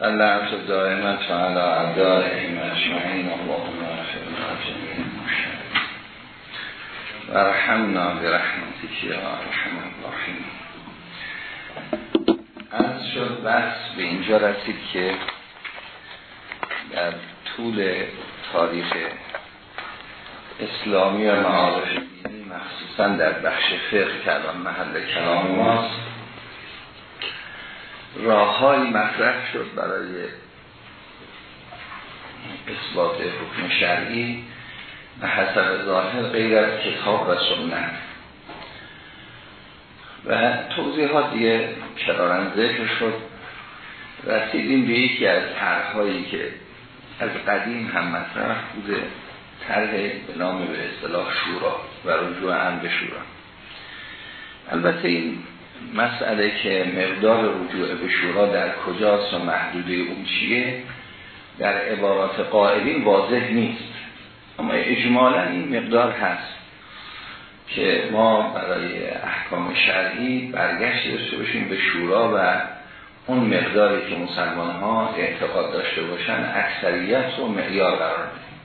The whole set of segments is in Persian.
الله شد دائما تعالی عبدالهم اجمعین اللهم جميع المشرکین ورحمنا برحمتك یا ارحم الراحمین. از شد بس به اینجا رسید که در طول تاریخ اسلامی و معارف دینی مخصوصا در بخش فقه که الان محل کلام ماست راههایی مطرح شد برای اثبات حکم شرعی به حسب ظاهر غیر از کتاب و سنت. و توضیحات دیگه کرارن ذکر شد. رسیدیم به یکی از طرحهایی که از قدیم هم مطرح بوده. طرح به نام به اصطلاح شورا و رجوع هم به شورا. البته این مسئله که مقدار رجوع به شورا در کجاست و محدوده اون چیه در عبارات قائلین واضح نیست. اما اجمالا این مقدار هست که ما برای احکام شرعی برگشت داشته باشیم به شورا و اون مقداری که مسلمان ها اعتقاد داشته باشن اکثریت رو معیار قرار بدیم.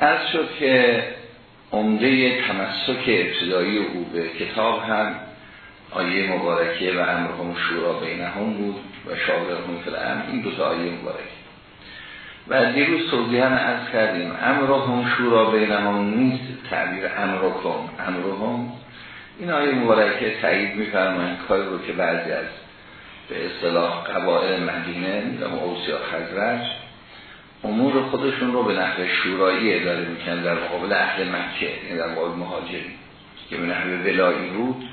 از شد که عمده تمسک ابتدایی او به کتاب هم آیه مبارکه و امرهم شورا بینهم بود و شاورهم فی الامر. این دو تا آیه مبارکه. و دیروز توضیحا از کردیم. امرهم شورا بینهم نیست تعبیر امرکم. امرهم. این آیه مبارکه تایید میفرمایند کاری رو که بعضی از به اصطلاح قبائل مدینه و اوسی خزرج امور خودشون رو به نحو شورایی اداره می‌کنن در مقابل اهل مکه یعنی در مقابل مهاجری که به نحو ولایی بود.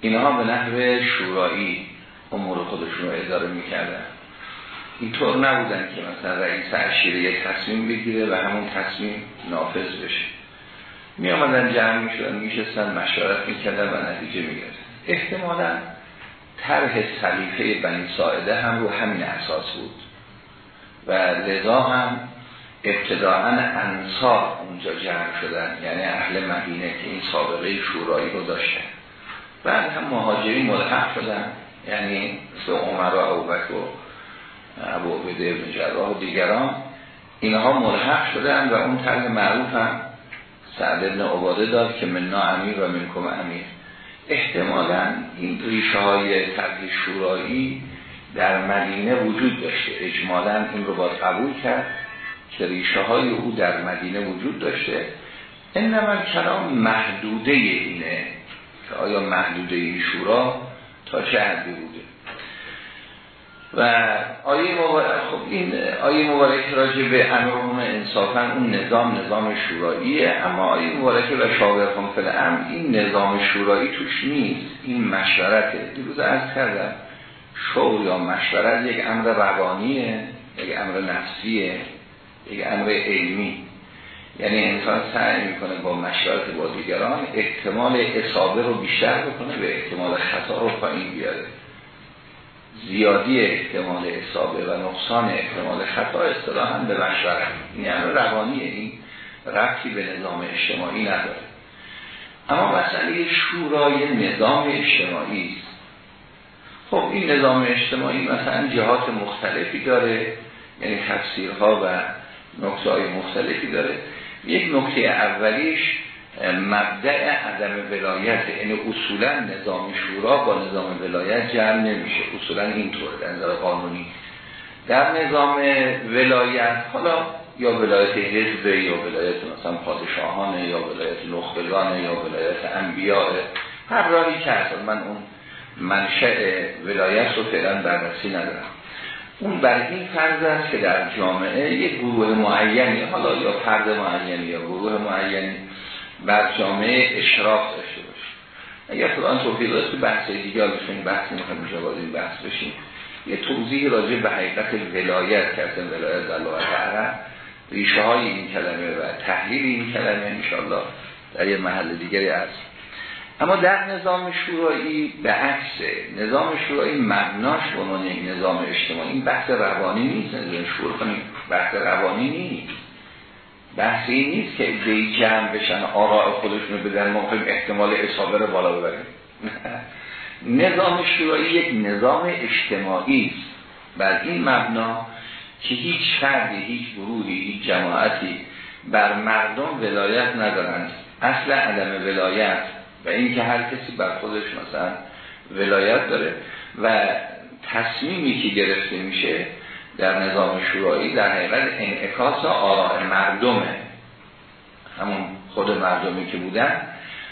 اینها به نحو شورایی امور خودشون رو اداره می‌کردن. اینطور نبودن که مثلا رئیس عشیره یک تصمیم بگیره و همون تصمیم نافذ بشه. می آمدن جمع می شدن می شستن مشورت می کردن و نتیجه می احتمالا طرح سلیفه بنی ساعده هم رو همین اساس بود. و لذا هم ابتداعا انصار اونجا جمع شدن یعنی اهل مدینه که این سابقه شورایی رو داشتن. بعد هم مهاجرین ملحق شدن. یعنی مثل عمر و و ابو عبیده بن جراح و دیگران اینها ملحق شدن و اون طرح معروف هم سعد ابن عباده داد که مننا امیر و منکم امیر. احتمالا این ریشه های طرح شورایی در مدینه وجود داشته. اجمالا این رو باید قبول کرد که ریشه های او در مدینه وجود داشته. انما کلام محدوده اینه؟ که آیا محدوده این شورا تا چه حدی بوده. و آیه مبارک خب این آیه مبارک راجع به امرهم انصافا اون نظام نظام شوراییه اما آیه مبارک و شاورهم فل این نظام شورایی توش نیست. این مشورته دیروز عرض کردم. شور یا مشورت یک امر روانیه یک امر نفسیه یک امر علمی. یعنی انسان سعی می‌کنه با مشورت با دیگران احتمال اصابه رو بیشتر بکنه به احتمال خطا رو پایین بیاره. زیادی احتمال اصابه و نقصان احتمال خطا اصطلاحا به مشورت. این امر روانیه این ربطی به نظام اجتماعی نداره. اما مسئله شورای نظام اجتماعی است. خب این نظام اجتماعی مثلا جهات مختلفی داره یعنی تفسیرها و نکته های مختلفی داره. یک نکته اولیش مبدع عدم ولایت یعنی اصولا نظام شورا با نظام ولایت جمع نمیشه. اصولا اینطور در نظر قانونی. در نظام ولایت حالا یا ولایت حزبه یا ولایت مثلا پادشاهانه یا ولایت نخبگانه یا ولایت انبیاء هر راهی که من اون منشأ ولایت رو فعلا بررسی ندارم. اون بر این فرض است که در جامعه یک گروه معینی حالا یا فرد معینی یا گروه معینی بر جامعه اشراف داشته باشه. اگر خدا توفیق داشت تو بحث دیگه بشین بحث می‌خوایم اینجا این بحث بشیم یه توضیح راجع به حقیقت ولایت کردن ولایت در لغت عرب ریشه های این کلمه و تحلیل این کلمه انشاءالله در یه محل دیگری است اما در نظام شورایی به عکس نظام شورایی مبناش به عنوان نظام اجتماعی. این بحث روانی نیست. نظام شور کنیم بحث روانی نیست. بحث این نیست که دی جمع بشن آراء خودشونو بدن ما احتمال اصابه رو بالا ببریم. نظام شورایی یک نظام اجتماعی است. بر این مبنا که هیچ فردی هیچ گروهی هیچ جماعتی بر مردم ولایت ندارند اصل عدم ولایت و اینکه هر کسی بر خودش مثلا ولایت داره و تصمیمی که گرفته میشه در نظام شورایی در حقیقت انعکاس آراء مردمه. همون خود مردمی که بودن.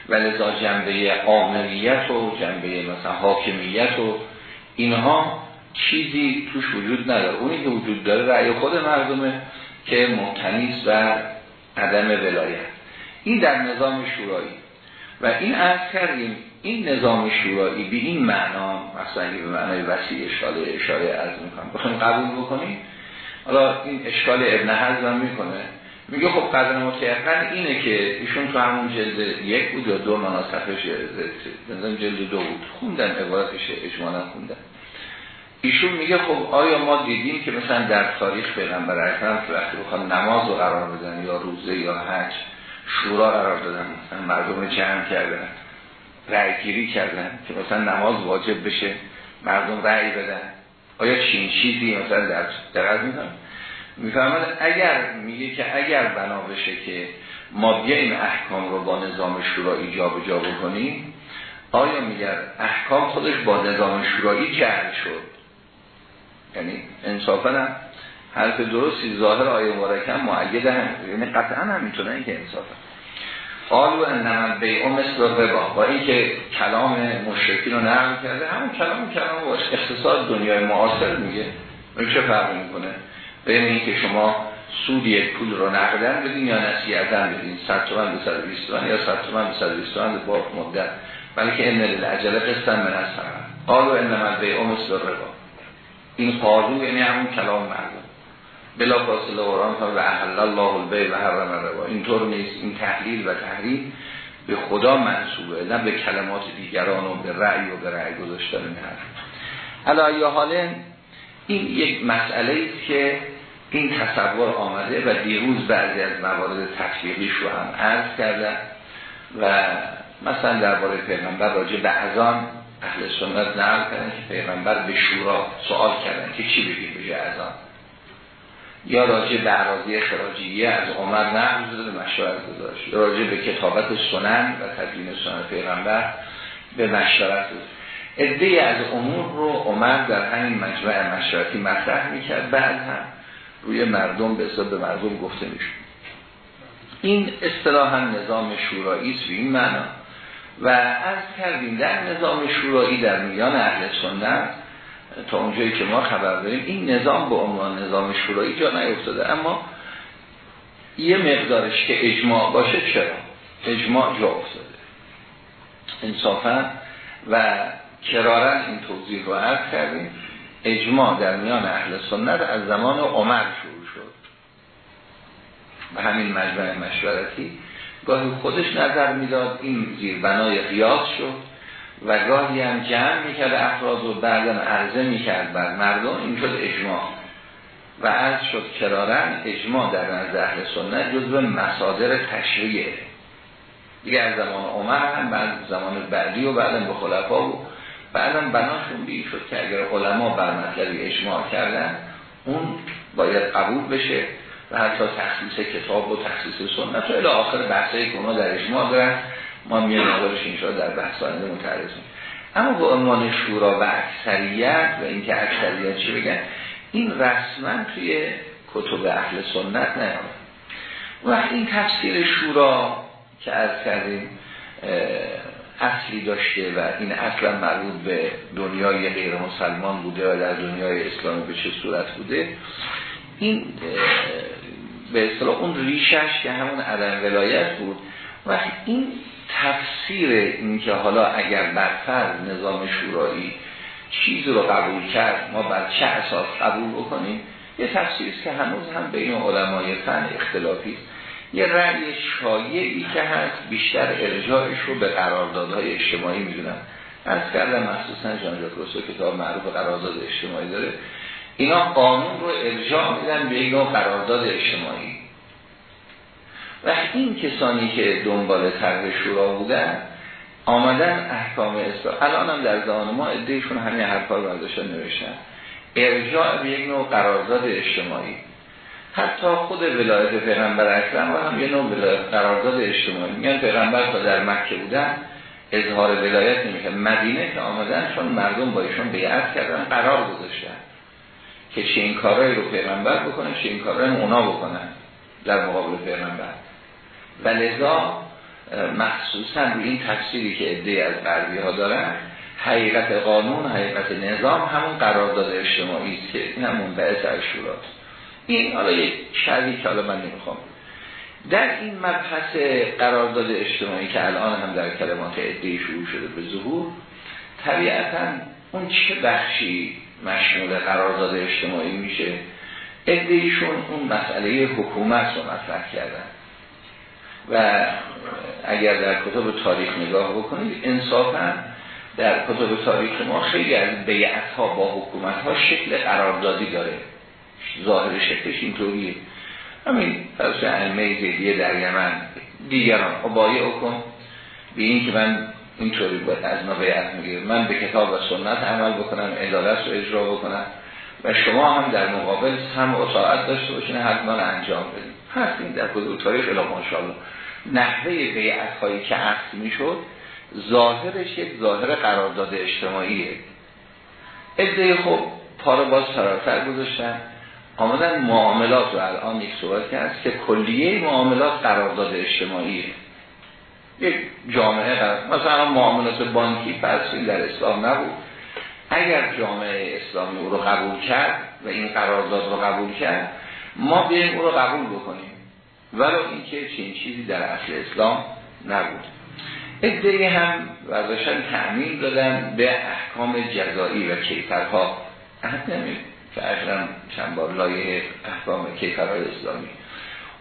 و لذا جنبه عاملیت و جنبه مثلا حاکمیت و اینها چیزی توش وجود نداره. اونی که وجود داره رأی خود مردمه که مبتنیست و عدم ولایت. این در نظام شورایی. و این از کردیم این نظام شورایی به این معنا مثلا به معنای وسیع اشکال اشاره از می‌کنم بخوایم قبول بکنیم. حالا این اشکال ابن حزم می‌کنه. میگه خب قدر متیقن اینه که ایشون تو همون جلد یک بود یا دو مناسفش بنظرم جلد دو بود. خوندن عبارتش اجمالا خوندن. ایشون میگه خب آیا ما دیدیم که مثلا در تاریخ پیغمبر اکرم وقتی بخوان نماز رو قرار بدن یا روزه یا حج شورا قرار دادن. مردم جمع کردن. رأی گیری کردن که مثلا نماز واجب بشه. مردم رأی بدن. آیا چین چیزی مثلا در درد میدن می‌فهمد اگر میگه که اگر بنا بشه که ما بیایم احکام رو با نظام شورایی جا جا بکنیم آیا میگه احکام خودش با نظام شورایی جعل شد؟ یعنی انصافا حرف درستی ظاهر آیه مبارکه معید هم یعنی قطعا هم می‌تونه این که انصافا قالو انما بیعه مثل ربا. با اینکه کلام مشرکین رو نرم کرده همون کلام کلام باش اقتصاد دنیای معاصر میگه. چه فرق می‌کنه؟ بین اینکه شما سود یک پول رو نقدن بدین یا نصیحتن بدین. 100 تومن به 120 تومن یا 100 تومن به 120 تومن با مدت. بلکه ان للعجله قسطن من از قالو انما بیعه مثل ربا این قالو یعنی همون کلام مردم. بلا فاصله قرآن و احل الله البی و حرم الربا اینطور نیست. این تحلیل و تحریم به خدا منصوبه نه به کلمات دیگران و به رأی و به رأی گذاشتن نه حالا یا حالا این یک مسئله است که این تصور آمده و دیروز بعضی از موارد تطبیقیش رو هم عرض کردن و مثلا درباره پیغمبر راجع به ازان اهل سنت نقل کردن که پیغمبر به شورا سوال کردن که چی بگیم به ازان یا راجع به عراضی خراجیه از عمر نقل شده مشورت گذاشت. یا راجع به کتابت سنن و تدوین سنن پیغمبر به مشورت گذاشت. از امور رو عمر در همین مجمع مشورتی مطرح می‌کرد. بعد هم روی مردم به حساب مردم گفته می‌شد. این اصطلاحا نظام شورایی است به این معنا. و از کردیم در نظام شورایی در میان اهل سنت تا اونجایی که ما خبر داریم این نظام به عنوان نظام شورایی جا نیفتاده. اما یه مقدارش که اجماع باشه چرا؟ اجماع جا افتاده. انصافا و کرارن این توضیح رو عرض کردیم. اجماع در میان اهل سنت از زمان عمر شروع شد. به همین مجمع مشورتی. گاهی خودش نظر می‌داد این زیربنای قیاس شد. و گاهی هم جمع می‌کرد افراد و بعدم عرضه می‌کرد بر مردم این شد اجماع. و عرض شد کرارن اجماع در نزد اهل سنت جزو مصادر تشریعه دیگه از زمان عمر هم بعد زمان بعدی و بعدم به خلفا و بعدم بناشون بی شد که اگر علما بر مطلبی اجماع کردن اون باید قبول بشه و حتی تخصیص کتاب و تخصیص سنت و الی آخر بحثایی که اونا در اجماع دارن. ما میان نظرش اینجا در بحث آینده متعرض اما به عنوان شورا و اکثریت و اینکه اکثریت چی بگن این رسما توی کتب اهل سنت نیامد وقت این تفسیر شورا که از کردیم اصلی داشته و این اصلا مربوط به دنیای غیر مسلمان بوده و در دنیای اسلامی به چه صورت بوده این به اصطلاح اون ریشش که همون عدم ولایت بود و این تفسیر این که حالا اگر بر نظام شورایی چیز رو قبول کرد ما بر چه اساس قبول بکنیم؟ یه تفسیر که هنوز هم بین علمای فن اختلافی یه رأی شایعی که هست بیشتر ارجاعش رو به قراردادهای اجتماعی می‌دونن از کردم مخصوصا جان روسو کتاب معروف قرارداد اجتماعی داره. اینا قانون رو ارجاع میدن به یک قرارداد اجتماعی. و این کسانی که دنبال طرح شورا بودن آمدن احکام اسلام الان هم در زمان ما ادهشون همین حرفا رو برداشتن نوشتن. ارجاع به یک نوع قرارداد اجتماعی. حتی خود ولایت پیغمبر اکرم و هم یه نوع قرارداد اجتماعی. میگن پیغمبر تا در مکه بودن اظهار ولایت نمیشه مدینه که آمدن چون مردم با ایشون بیعت کردن قرار گذاشتن که چه این کارهایی رو پیغمبر بکنه چه این کارهایی اونا بکنن در مقابل پیغمبر. و لذا مخصوصا روی این تفسیری که ادهی از غربی ها دارن حقیقت قانون حقیقت نظام همون قرارداد اجتماعی است که این همون بعث شورات این حالا یک شرحی که حالا من نمی‌خوام. در این مبحث قرارداد اجتماعی که الان هم در کلمات ادهی شروع شده به ظهور طبیعتا اون چه بخشی مشمول قرارداد اجتماعی میشه؟ ادهیشون اون مسئله حکومت رو مطرح کردن. و اگر در کتب تاریخ نگاه بکنید انصافا در کتب تاریخ ما خیلی از بیعت ها با حکومت ها شکل قراردادی داره. ظاهر شکلش اینطوریه. همین فرض علمه زیدیه در یمن دیگران ابایی کن به این که من اینطوری باید از ما بیعت میگیر من به کتاب و سنت عمل بکنم عدالت رو اجرا بکنم. و شما هم در مقابل هم اطاعت داشته باشین حتما انجام بدید هست این در کدوم تاریخ الا ماشاءالله نحوه بیعت هایی که عقد می‌شد ظاهرش یک ظاهر قرارداد اجتماعیه. ادهی خب پا باز فراتر گذاشتن. آمدن معاملات رو الان یک که هست که کلیه معاملات قرارداد اجتماعیه. یک جامعه قرار مثلا معاملات بانکی فرسوی در اسلام نبود. اگر جامعه اسلامی او رو قبول کرد و این قرارداد رو قبول کرد ما بیایم او رو قبول بکنیم. ولو اینکه چین چیزی در اصل اسلام نبود. ادهی هم وزشن تعمین دادن به احکام جزایی و کیفرها. عهد نمید که اجرم چند بار لایه احکام کیفرهای اسلامی.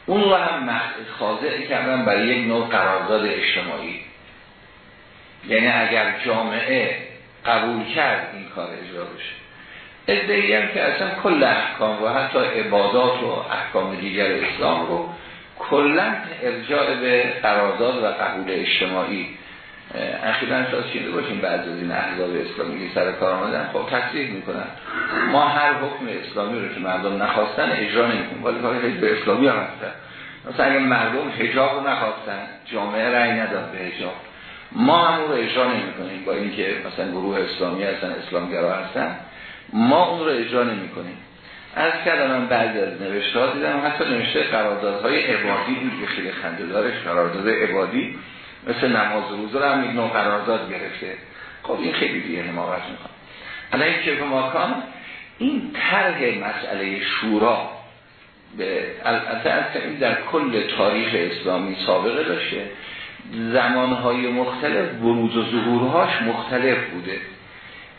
اون رو هم خاضع کردن برای یک نوع قرارداد اجتماعی. یعنی اگر جامعه قبول کرد این کار اجرا بشه. ادهی هم که اصلا کل احکام و حتی عبادات و احکام دیگر اسلام رو کلا ارجاع به قرارداد و قبول اجتماعی اخیرا شاید شده باشیم بعد از این احزاب اسلامی سر کار آمدن خب تصدیق می‌کنن. ما هر حکم اسلامی رو که مردم نخواستن اجرا نمی‌کنیم ولی کار حزب اسلامی هم هستن. مثلا اگه مردم حجاب رو نخواستن جامعه رأی نداد به حجاب. ما هم رو اجرا نمی‌کنیم با اینکه مثلا گروه اسلامی هستن اسلامگرا هستن. ما اون رو اجرا نمی‌کنیم. از کردم من بعضی از نوشته ها دیدم حتی نوشته قراردادهای عبادی بود که خیلی خنده دارش. قرارداد عبادی مثل نماز روزه رو هم یک نوع قرارداد گرفته. خب این خیلی دیگه حماقت می‌خوام الان این که ماکان این طرح مسئله شورا به البته این در کل تاریخ اسلامی سابقه داشته. زمانهای مختلف بروز و ظهورهاش مختلف بوده.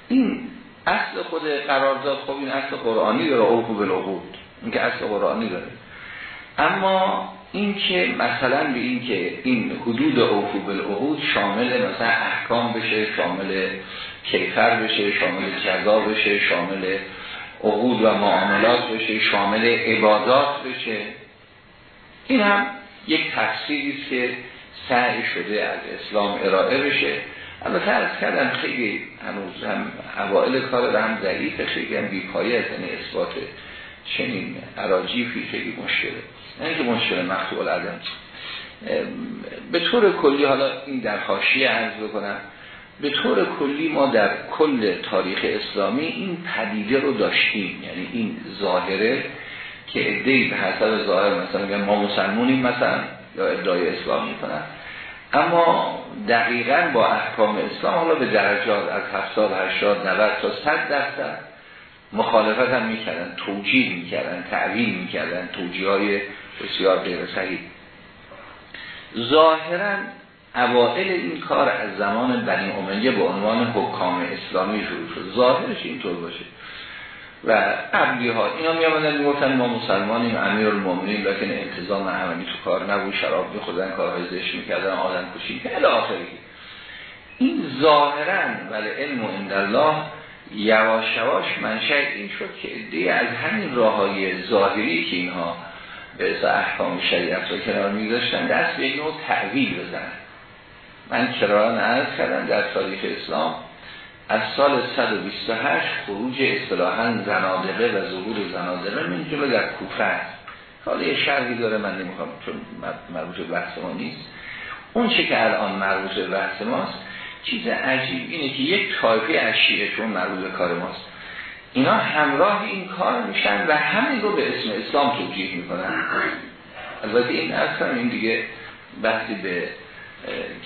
این اصل خود قرارداد خب این اصل قرآنی داره اوفو بالعقود این که اصل قرآنی داره. اما این که مثلا به این که این حدود اوفو بالعقود شامل مثلا احکام بشه شامل کیفر بشه شامل جزا بشه شامل عقود و معاملات بشه شامل عبادات بشه. این هم یک تفسیری است که سعی شده از اسلام ارائه بشه. البته از کردم خیلی هنوز هم اوائل کار هم ضعیف خیلی هم بیپایی از این اثبات چنین عراجیفی خیلی مشکله. نه که مشکل مخطوب العدم. به طور کلی حالا این در حاشیه عرض بکنم به طور کلی ما در کل تاریخ اسلامی این پدیده رو داشتیم. یعنی این ظاهره که ادهی به حسب ظاهر مثلا ما مسلمونیم مثلا یا ادعای اسلام می‌کنن. اما دقیقا با احکام اسلام حالا به درجات از 70 80 90 تا 100 درصد مخالفت هم می‌کردن توجیه می‌کردن تعویل می‌کردن توجیه های بسیار غیر صحیح. ظاهرا اوائل این کار از زمان بنی امیه به عنوان حکام اسلامی شروع شد. ظاهرش اینطور باشه. و قبلی ها اینا می آمدن می‌گفتن ما مسلمانیم امیر المومنین لیکن انتظام عملی تو کار نبود شراب می خودن کارهای زشت می‌کردن آدم کشی الی آخری این ظاهرا ولی علم و اندالله یواش یواش منشه این شد که ادهی از همین راه های ظاهری که اینها به احکام شریعت رو کنار میذاشتن دست به نوع تعویل بزنن. من کراران عرض کردم در تاریخ اسلام از سال 128 خروج اصطلاحا زنادقه و ظهور زنادقه من جلو در کوفه حالا یه شرحی داره من نمی‌خوام چون مربوط بحث ما نیست. اون چه که الان مربوط بحث ماست چیز عجیب اینه که یک طایفه از شیعه چون مربوط کار ماست اینا همراه این کار میشن و همین رو به اسم اسلام توجیه می‌کنن. البته این اصلا این دیگه بحثی به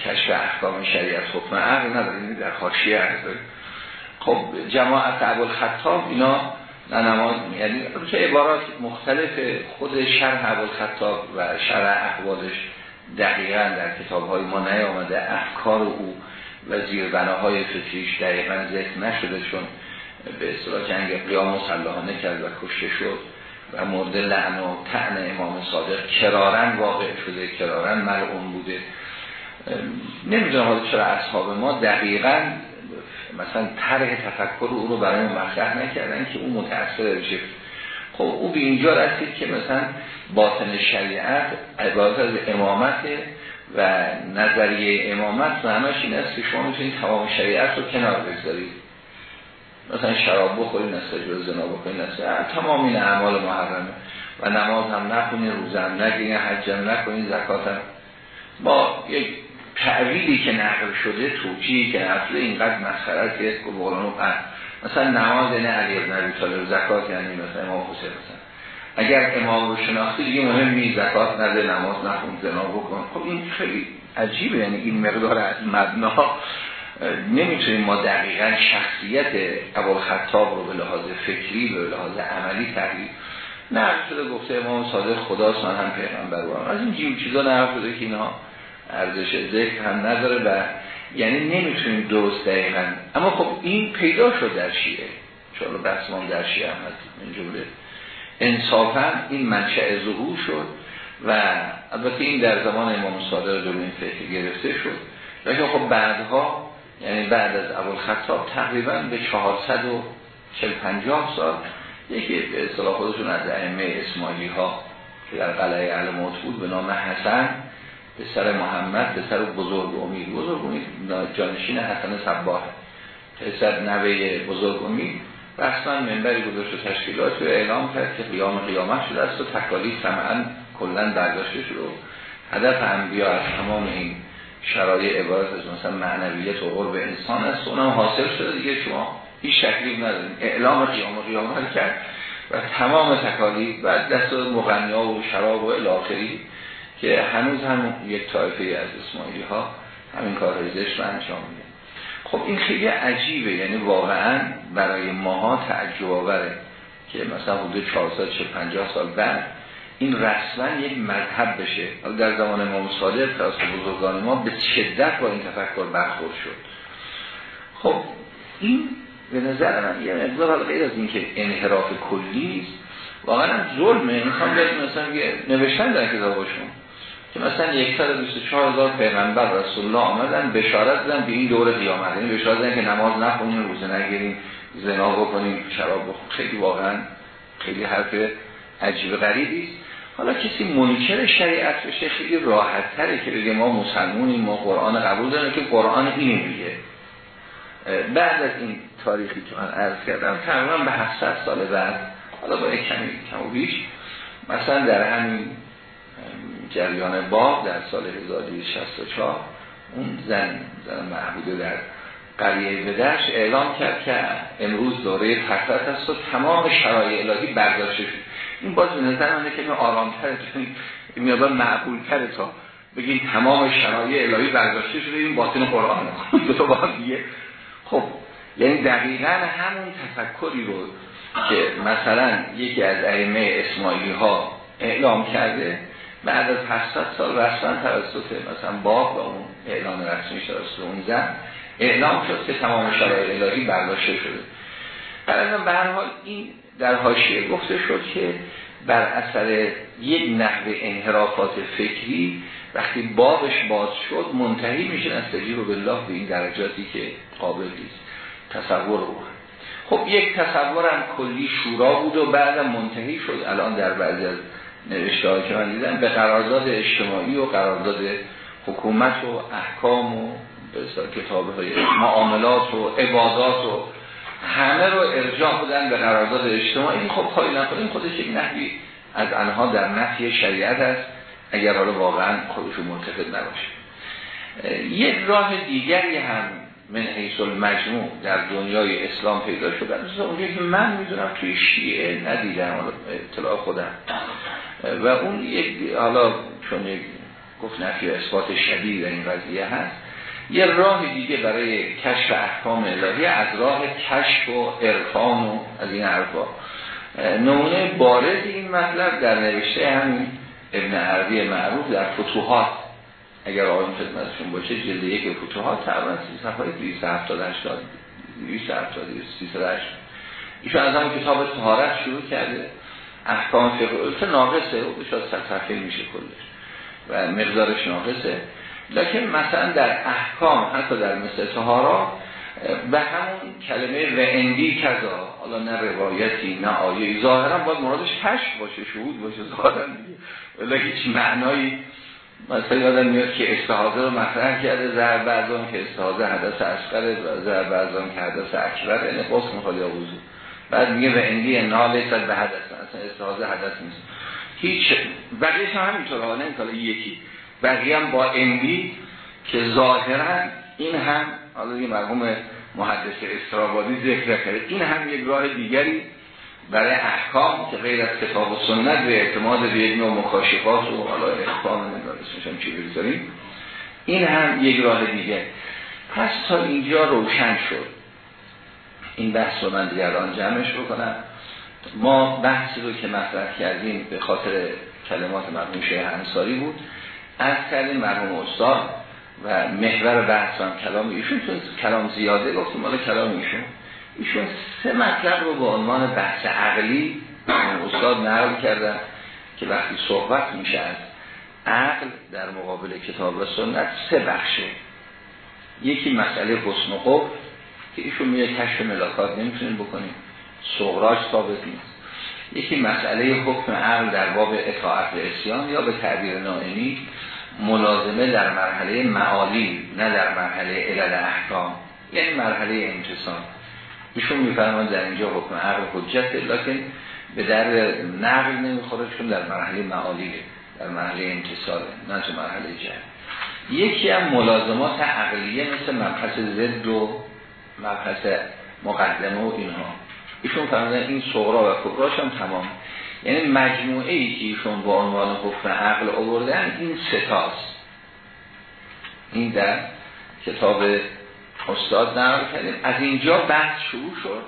کشف احکام شریعت حکم عقل نداریم در حاشیه عرض خب جماعت عبال خطاب اینا نه نماز یعنی چه عبارات مختلف خود شرح عبال خطاب و شرح احوالش دقیقا در کتاب های ما نیامده. افکار او و زیربناهای فکریش دقیقا ذکر نشده چون به اصطلاح جنگ قیام مسلحانه کرد و کشته شد و مورد لعن و تعن امام صادق کرارن واقع شده کرارن ملعون بوده. نمی‌دونم حالا چرا اصحاب ما دقیقا مثلا طرح تفکر او رو برای مطرح نکردن که اون متأثر بشه. خب او به اینجا رسید که مثلا باطن شریعت عبارت از امامت و نظریه امامت همش این است که شما می‌تونید تمام شریعت رو کنار بگذارید. مثلا شراب بخورید نستجور زنا بکنید تمام این اعمال محرمه. و نماز هم نکنید روزه هم نگیرید حج نکنید زکات هم. با یک تعویلی که نقل شده توجیهی که اصل اینقدر مسخره که بقولانو مثلا نماز نه علی ابن ابی طالب زکات یعنی مثلا امام حسین مثلا. اگر امام رو شناختی دیگه مهم نیست زکات نده نماز نخون زنا بکن. خب این خیلی عجیبه یعنی این مقدار از مبنا. نمی‌تونیم ما دقیقا شخصیت ابو خطاب رو به لحاظ فکری به لحاظ عملی تحلیل نه شده گفته امام صادق خداست من هم پیغمبر از این چیزا نه شده که اینها ارزش ذکر هم نداره و یعنی نمی‌تونیم درست دقیقا. اما خب این پیدا شد در شیعه. چون بسمان در شیعه هم هست. این جمله. انصافا این منشأ ظهور شد و البته این در زمان امام صادق جلو این فکر گرفته شد. لیکن خب بعدها یعنی بعد از خطاب تقریبا به 440 50 سال یکی به اصطلاح خودشون از ائمه اسماعیلی ها که در قلعه اهل بود به نام حسن به سر محمد به سر بزرگ امید. بزرگ امید جانشین حسن صباه پسر نوه بزرگ امید. رسما منبری گذاشت و تشکیلات و اعلام کرد که قیام قیامت شده است و تکالیف سمعا کلا برداشته شده هدف انبیا از تمام این شرایع عبارت از مثلا معنویت و قرب انسان است. اونم حاصل شده دیگه. شما هیچ شکلی نداریم اعلام قیام قیامت کرد و تمام تکالیف و دست مغنی و شراب و الاخری که هنوز هم یک طایفه از اسماعیلی ها همین کارهای زشت رو انجام میده. خب این خیلی عجیبه یعنی واقعا برای ماها تعجب آوره که مثلا حدود 400 چه 50 سال بعد این رسما یک مذهب بشه. در زمان امام صادق توسط بزرگان ما به شدت با این تفکر برخورد شد. خب این به نظر من یه مقدار غیر از اینکه انحراف کلی است واقعا ظلمه. می‌خوام بگم مثلا نوشتن در کتابشون. که مثلا 124 هزار پیغمبر رسول الله آمدن بشارت دادن به این دور قیامت. یعنی بشارت دادن که نماز نخونیم روزه نگیریم زنا بکنیم شراب بخوریم. خیلی واقعا خیلی حرف عجیب غریبی. حالا کسی منکر شریعت بشه خیلی راحت تره که بگه ما مسلمونیم ما قرآن قبول داریم که قرآن اینو میگه. بعد از این تاریخی که من عرض کردم تقریبا به 700 سال بعد حالا با یک کمی کم و بیش مثلا در همین جریان باب در سال 1264 اون زن زن محبوده در قریه بدرش اعلام کرد که امروز دوره فترت است و تمام شرایع الهی برداشته شد. این باز به نظر منه که آرامتره میابا معقول کرده تا بگیم تمام شرایع الهی برداشته شده این باطن قرآن دو تا باز دیگه. خب یعنی دقیقا همون تفکری رو که مثلا یکی از ائمه اسماعیلی ها اعلام کرده بعد از 800 سال رسما توسط مثلا باب و اون اعلام رسمی توسط اون زن اعلام شد که تمام شرایع الهی برداشته شده. برای به هر حال این در حاشیه گفته شد که بر اثر یک نحو انحرافات فکری وقتی بابش باز شد منتهی میشه از تجیب بالله به این درجاتی که قابل نیست. تصور رو. خب یک تصورم کلی شورا بود و بعدم منتهی شد. الان در بعضی از نوشته که من دیدم به قرارداد اجتماعی و قرارداد حکومت و احکام و کتاب های معاملات و عبادات و همه رو ارجاع بودن به قرارداد اجتماعی. این خب کاری نکنیم خودش یک نحوی از انها در نفی شریعت است اگر حالا واقعا خودشون منتقد نباشه یک راه دیگری هم من حیث المجموع در دنیای اسلام پیدا شده مثل اونجایی که من می‌دونم توی شیعه ندیدم اطلاع خودم. و اون یک حالا چون یک گفت نفی اثبات شدید این قضیه هست. یه راه دیگه برای کشف احکام الهی از راه کشف و عرفان و از این حرفا. نمونه بارد این مطلب در نوشته همین ابن عربی معروف در فتوحات. اگر آقایون خدمتشون باشه جلد یک فتوحات تقریبا 30 صفحه 270 80 270 308 ایشون از همون کتاب طهارت شروع کرده. احکام فقه ناقصه و شاید صفحه میشه کلش. و مقدارش ناقصه. لکن مثلا در احکام حتی در مثل تهارا به همون کلمه و اندی کذا حالا نه روایتی نه آیه ظاهرا باید مرادش کشف باشه شهود باشه ظاهرا ولی هیچ معنایی؟ مثلا یادم میاد که استحاضه رو مطرح کرده زهر بعضان که استحاضه حدث اشقره و زهر بعضان که حدث اکبر یعنی قسم مخالی آوزو بعد میگه و اندی ناله لیست به حدث. اصلا استحاضه حدث نیست. هیچ بقیهش هم همینطور حالا این یکی. بقیه هم با اندی که ظاهرا این هم حالا یه مرحوم محدث استرابادی ذکر کرده این هم یک راه دیگری برای احکام که غیر از کتاب و سنت به اعتماد به یک نوع مکاشفات و حالا احکام نمیدارستشم چی بذاریم این هم یک راه دیگه. پس تا اینجا روشن شد. این بحث رو من دیگر آن جمعش بکنم. ما بحثی رو که مطرح کردیم به خاطر کلمات مرحوم شیخ انصاری بود. از کردیم مرحوم استاد و محور بحث هم کلام ایشون. کلام زیاده گفتیم مال کلام ایشون. ایشون سه مطلب رو به عنوان بحث عقلی استاد نقل کردن که وقتی صحبت میشه از عقل در مقابل کتاب و سنت سه بخشه یکی مسئله حسن و قبل که ایشون میگه کشف ملاکات نمی‌تونیم بکنیم. صغراش ثابت نیست. یکی مسئله حکم عقل در باب اطاعت و اسیان یا به تعبیر نائمی ملازمه در مرحله معالی نه در مرحله علل احکام. یعنی مرحله امتصال ایشون میفرمان در اینجا حکم عقل حجت لکن به در نقل نمی‌خوره چون در مرحله معالیه در مرحله امتصاله نه تو مرحله جهل یکی هم ملازمات عقلیه مثل مبحث زد و مبحث مقدمه و اینها. ایشون فرمودن این صغرا و کبراش هم تمام. یعنی مجموعه ای که ایشون با عنوان حکم عقل آوردن این ستاست این در کتاب استاد نقل کردیم. از اینجا بحث شروع شد.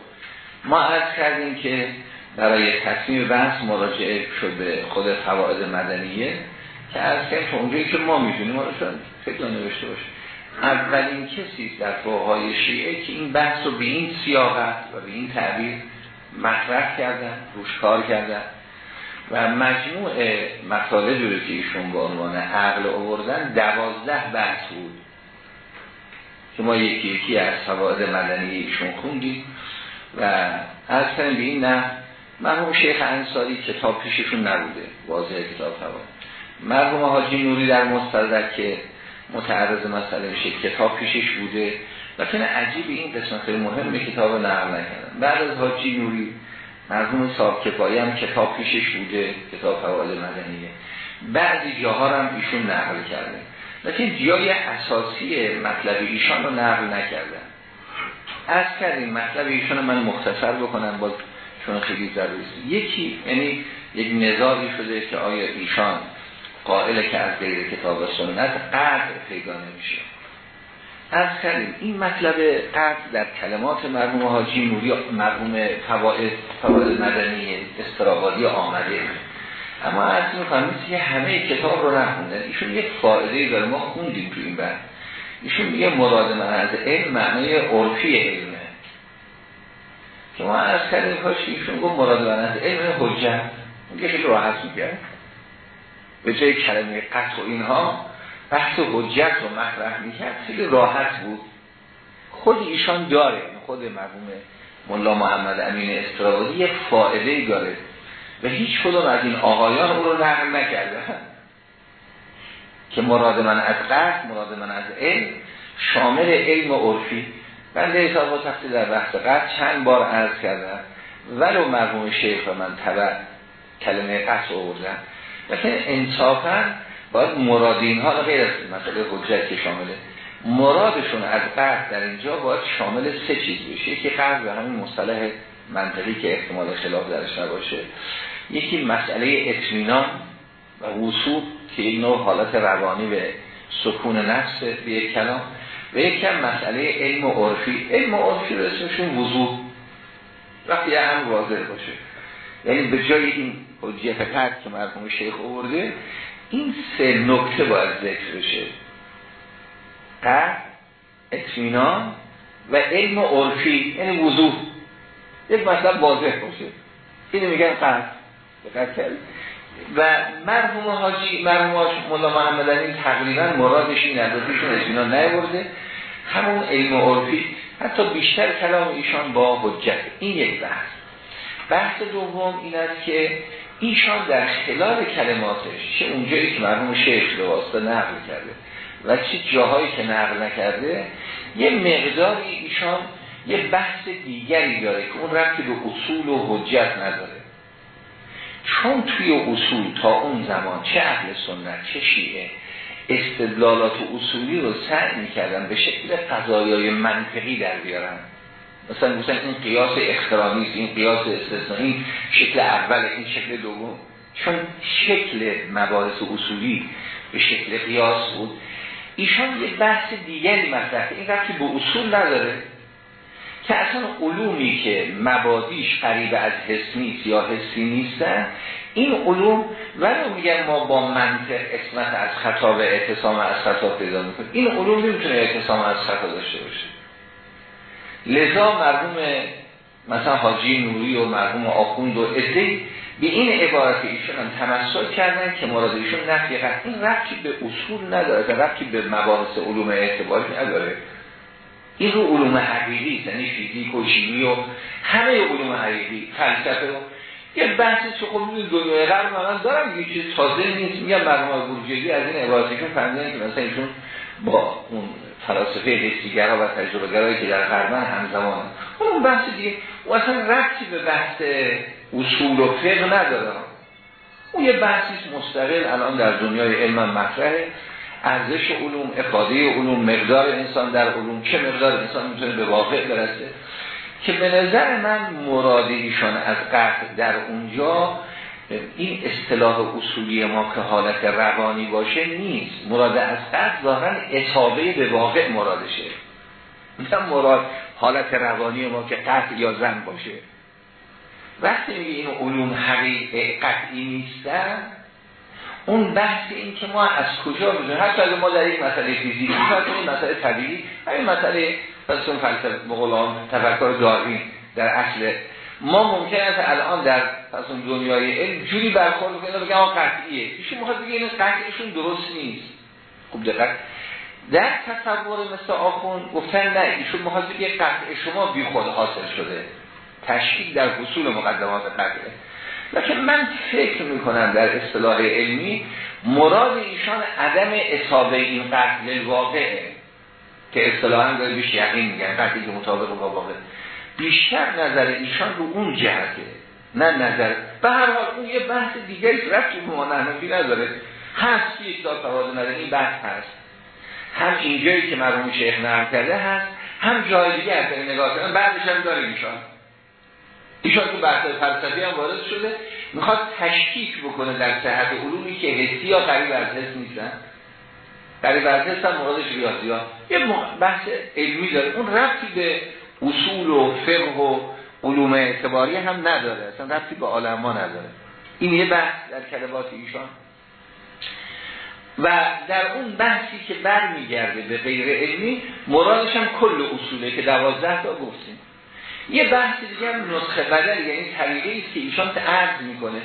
ما عرض کردیم که برای تصمیم بحث مراجعه شد به خود فواید مدنیه که از که اونجایی که ما می‌دونیم ما رو فکر نوشته باشه. اولین کسی در فوقهای شیعه که این بحث رو به این سیاقت و به این تعبیر مطرح کردن روش کار کردن. و مجموع مطالبی رو که ایشون به عنوان عقل آوردن دوازده بحث بود. که ما یکی یکی از فواید مدنی ایشون خوندیم. و از کنیم به این نه مرحوم شیخ انصاری کتاب پیششون نبوده واضح کتاب فواید مرحوم حاجی نوری در مستدرک که متعرض مسئله میشه کتاب پیشش بوده. لیکن عجیب این قسمت مهم کتاب نقل نکردن. بعد از حاجی نوری مرحوم صاحب کفایی هم کتاب پیشش بوده کتاب فواید مدنیه. بعضی جاها هم ایشون نقل کرده. لیکن جای اساسی مطلب ایشان رو نقل نکردن. از کردیم مطلب ایشان رو من مختصر بکنم باز چون خیلی ضروری یکی یعنی یک نزاعی شده که آیا ایشان قائل که از غیر کتاب و سنت قدر پیدا نمیشه. از کردیم این مطلب قدر در کلمات مرحوم حاجی نوری مرحوم فواید مدنی استرابادی آمده. اما از می‌خواهم که همه کتاب رو نخوندن ایشون یک فائده داره. ما خوندیم تو این بر ایشون میگه مراد من از علم معنی عرفی علمه. که ما از کردیم کاش ایشون گفت مراد من از علم حجت. میگه خیلی راحت میگه. به جای کلمه قطع و اینها بحث حجت رو مطرح می‌کرد. خیلی راحت بود. خود ایشان داره. خود مرحوم ملا محمد امین استرابادی یک فائده داره. و هیچ کدوم از این آقایان او رو نقل نکرده. که مراد من از قصد مراد من از علم شامل علم عرفی. بنده حساب تختی در بحث قطع چند بار عرض کردم. ولو مرموم شیخ و من تبع کلمه قطع آوردن. لیکن انصافا باید مرادین ها غیر از مسئله حجت که شامله. مرادشون از قطع در اینجا باید شامل سه چیز بشه. یکی قطع به همین مصطلح منطقی که احتمال خلاف درش نباشه. یکی مسئله اطمینان و وصول که این نوع حالت روانی به سکون نفس به یک کلام. و یک کم مسئله علم و عرفی. علم و عرفی رو اسمشون وضوح. وقتی هم واضح باشه. یعنی به جای این حجیت قد که مرحوم شیخ آورده این سه نکته باید ذکر بشه. قد اطمینان و علم و عرفی. یعنی وضوح. یک مطلب واضح باشه. اینو میگن کرد و مرحوم حاجی مرحوم مولا محمد این تقریبا مرادش این اندازهشون اطمینان نیورده. همون علم عرفی. حتی بیشتر کلام ایشان با حجت. این یک بحث. بحث دوم این است که ایشان در خلال کلماتش چه اونجایی که مرحوم شیخ به واسطه نقل کرده و چه جاهایی که نقل نکرده یه مقداری ایشان یه بحث دیگری داره که اون رفتی به اصول و حجت نداره. چون توی اصول تا اون زمان چه اهل سنت چه شیعه استدلالات و اصولی رو سعی می‌کردن به شکل قضایای منطقی در بیارن. مثلا مثلا این قیاس اخترامی این قیاس استثنایی شکل اول این شکل دوم. چون شکل مباحث اصولی به شکل قیاس بود. ایشان یه بحث دیگری مطرح این وقتی به اصول نداره. که اصلا علومی که مبادیش قریب از حس نیست یا حسی نیستن این علوم ولو میگن ما با منطق اسمت از خطا و اعتصام از خطا پیدا می‌کنیم. این علوم نمی‌تونه اعتصام از خطا داشته باشه. لذا مرحوم مثلا حاجی نوری و مرحوم آخوند و ادهی به این عبارت ایشون هم تمثال کردن که مراد ایشون نفی این رفتی به اصول نداره رفتی به مباحث علوم اعتباری نداره. این رو علوم حقیقی یعنی فیزیک و شیمی و همه علوم حقیقی فلسفه و یه بحثی که خب دنیای غرب من دارم یه چیز تازه نیست. میگم برنامه بروجردی از این عبارتشون فهمیدن که مثلا ایشون با اون فلاسفه حسیگرها و تجربه‌گرایی که در غربن همزمان. اون بحث دیگه و اصلا به بحث اصول و فقه نداره. اون یه بحثی مستقل الان در دنیای علم مطرحه. ارزش علوم افاده علوم مقدار انسان در علوم چه مقدار انسان می‌تونه به واقع برسه؟ که به نظر من مراد ایشان از قطع در اونجا این اصطلاح اصولی ما که حالت روانی باشه نیست. مراد از قطع ظاهرا اصابه به واقع مرادشه. نه مراد حالت روانی ما که قطع یا زن باشه. وقتی میگه این علوم حقیقی قطعی نیستن اون بحث این که ما از کجا بزنیم حتی اگر ما در این مسئله فیزیکی این مسئله طبیعی. این مسئله فلسفه مغلان تفکر داروین در اصل. ما ممکن است الان در پس دنیای علم جوری برخورد کنه بگه آقا قطعیه. ایشون می‌خواد بگه این قطعیشون درست نیست. خوب دقت. در تصور مثل آخون گفتن نه ایشون می‌خواد بگه قطع شما بی خود حاصل شده. تشکیل در حصول مقدمات قطعه. لیکن من فکر می‌کنم در اصطلاح علمی مراد ایشان عدم اصابه این قتل واقعه که اصطلاحا داره بیش یقین میگن قتلی که مطابق با واقع بیشتر نظر ایشان رو اون جهته نه نظر. به هر حال اون یه بحث دیگری رفتی به ما نداره. هست که یک داد نداره این بحث هست. هم اینجایی که مرحوم شیخ نرم کرده هست هم جای دیگه هست نگاه کردن بعدش هم داره ایشان. ایشان تو بحث فلسفی هم وارد شده. می‌خواد تشکیک بکنه در صحت علومی که حسی یا قریب از حس نیستن. قریب از حس هم مرادش ریاضی ها. یه بحث علمی داره. اون رفتی به اصول و فقه و علوم اعتباری هم نداره. اصلا رفتی به عالم نداره. این یه بحث در کلمات ایشان. و در اون بحثی که برمیگرده به غیر علمی مرادش هم کل اصوله که دوازده تا گفتیم. یه بحث دیگه هم نسخه بدل یعنی طریقه است که ایشان عرض می‌کنه.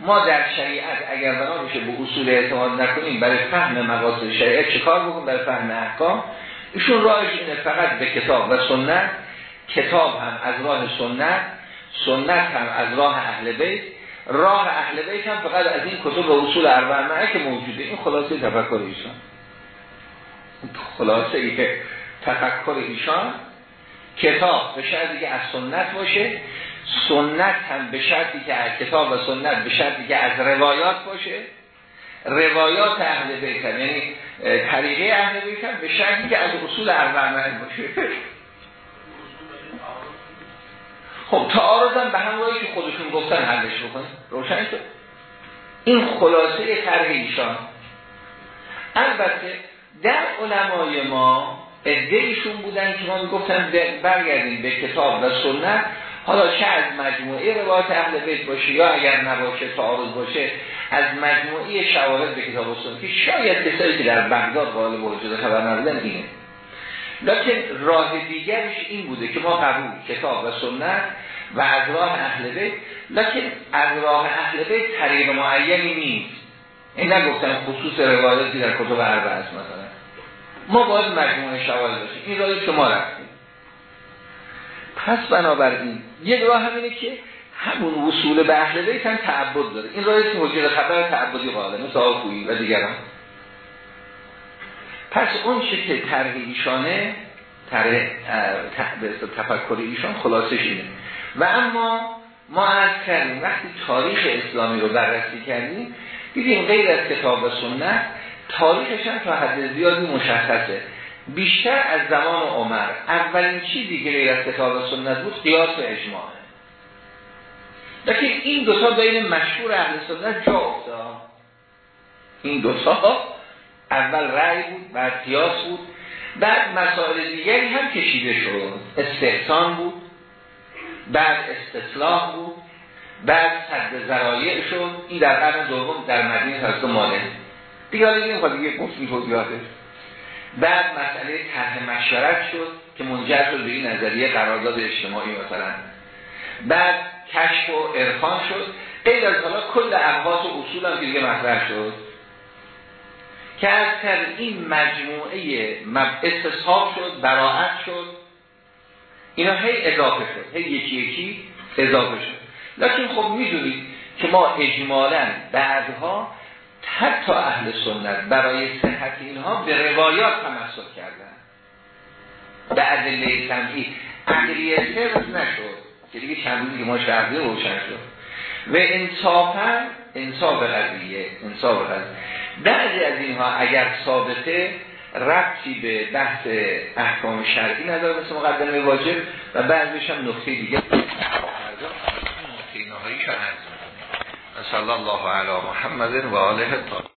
ما در شریعت اگر بنا بشه به اصول اعتماد نکنیم برای فهم مقاصد شریعت چه کار بکنیم؟ برای فهم احکام. ایشون راهش اینه فقط به کتاب و سنت. کتاب هم از راه سنت سنت هم از راه اهل بیت. راه اهل بیت هم فقط از این کتب و اصول اربعه که موجوده. این خلاصه تفکر ایشان. خلاصه ای تفکر ایشان کتاب به شرطی که از سنت باشه سنت هم به شرطی که از کتاب و سنت به شرطی که از روایات باشه. روایات اهل بیت یعنی طریقه اهل بیت به شرطی که از اصول اربع باشه. خب تعارضم به همراهی که خودشون گفتن حلش بکنه روشن شد. این خلاصه طرح ایشان. البته در علمای ما ادهیشون بودن که ما می‌گفتن برگردیم به کتاب و سنت. حالا چه از مجموعه روایت اهل بیت باشه یا اگر نباشه تعارض باشه از مجموعه شواهد به کتاب و که شاید کسایی که در بغداد غالب وجود خبر ندادن اینه. لیکن راه دیگرش این بوده که ما قبول کتاب و سنت و از راه اهل بیت. لیکن از راه اهل بیت طریق معینی نیست. این نگفتن خصوص روایتی در کتب اربع است مثلا. ما باید مجموعه شواهد باشیم. این راهی شما رفتیم. پس بنابراین یک راه همینه که همون وصول به اهل بیت هم تعبد داره. این راهی که حجر خطر تعبدی قاله مثل آقویی و دیگران. پس اون چه که طرح ایشانه طرح تفکر ایشان خلاصش اینه. و اما ما از کردیم وقتی تاریخ اسلامی رو بررسی کردیم دیدیم غیر از کتاب و سنت تاریخش هم تا حد زیادی مشخصه. بیشتر از زمان عمر اولین چیزی که غیر از کتاب و سنت بود قیاس و اجماعه لیکن این دوتا بین مشهور اهل سنت جا افتاد. این دوتا اول رأی بود بعد قیاس بود بعد مسائل دیگری هم کشیده شد. استحسان بود بعد استصلاح بود بعد صد زرایع شد. این در قرن دوم در مدینه هست ماله دیگه خواهد دیگه گفت توضیحاتش بعد مسئله طرح مشورت شد که منجر شد به این نظریه قرارداد اجتماعی مثلا. بعد کشف و ارفان شد. غیر از حالا کل ابحاث و اصول هم دیگه مطرح شد. که از این مجموعه استصحاب شد براعت شد. اینا هی اضافه شد هی یکی یکی اضافه شد. لیکن خب می‌دونید که ما اجمالا بعدها حتی اهل سنت برای صحت اینها به روایات تمسک کردن. به ادله سمعی. عقلیه سرس نشد. که دیگه چند که ما شهده روشن شد. و انصافا انصاف قضیه انصاف قضیه. بعضی از اینها اگر ثابته ربطی به بحث احکام شرعی نداره مثل مقدمه واجب و بعضیش هم نقطه دیگه. نقطه نهاییش هم صلی الله علی محمد و آله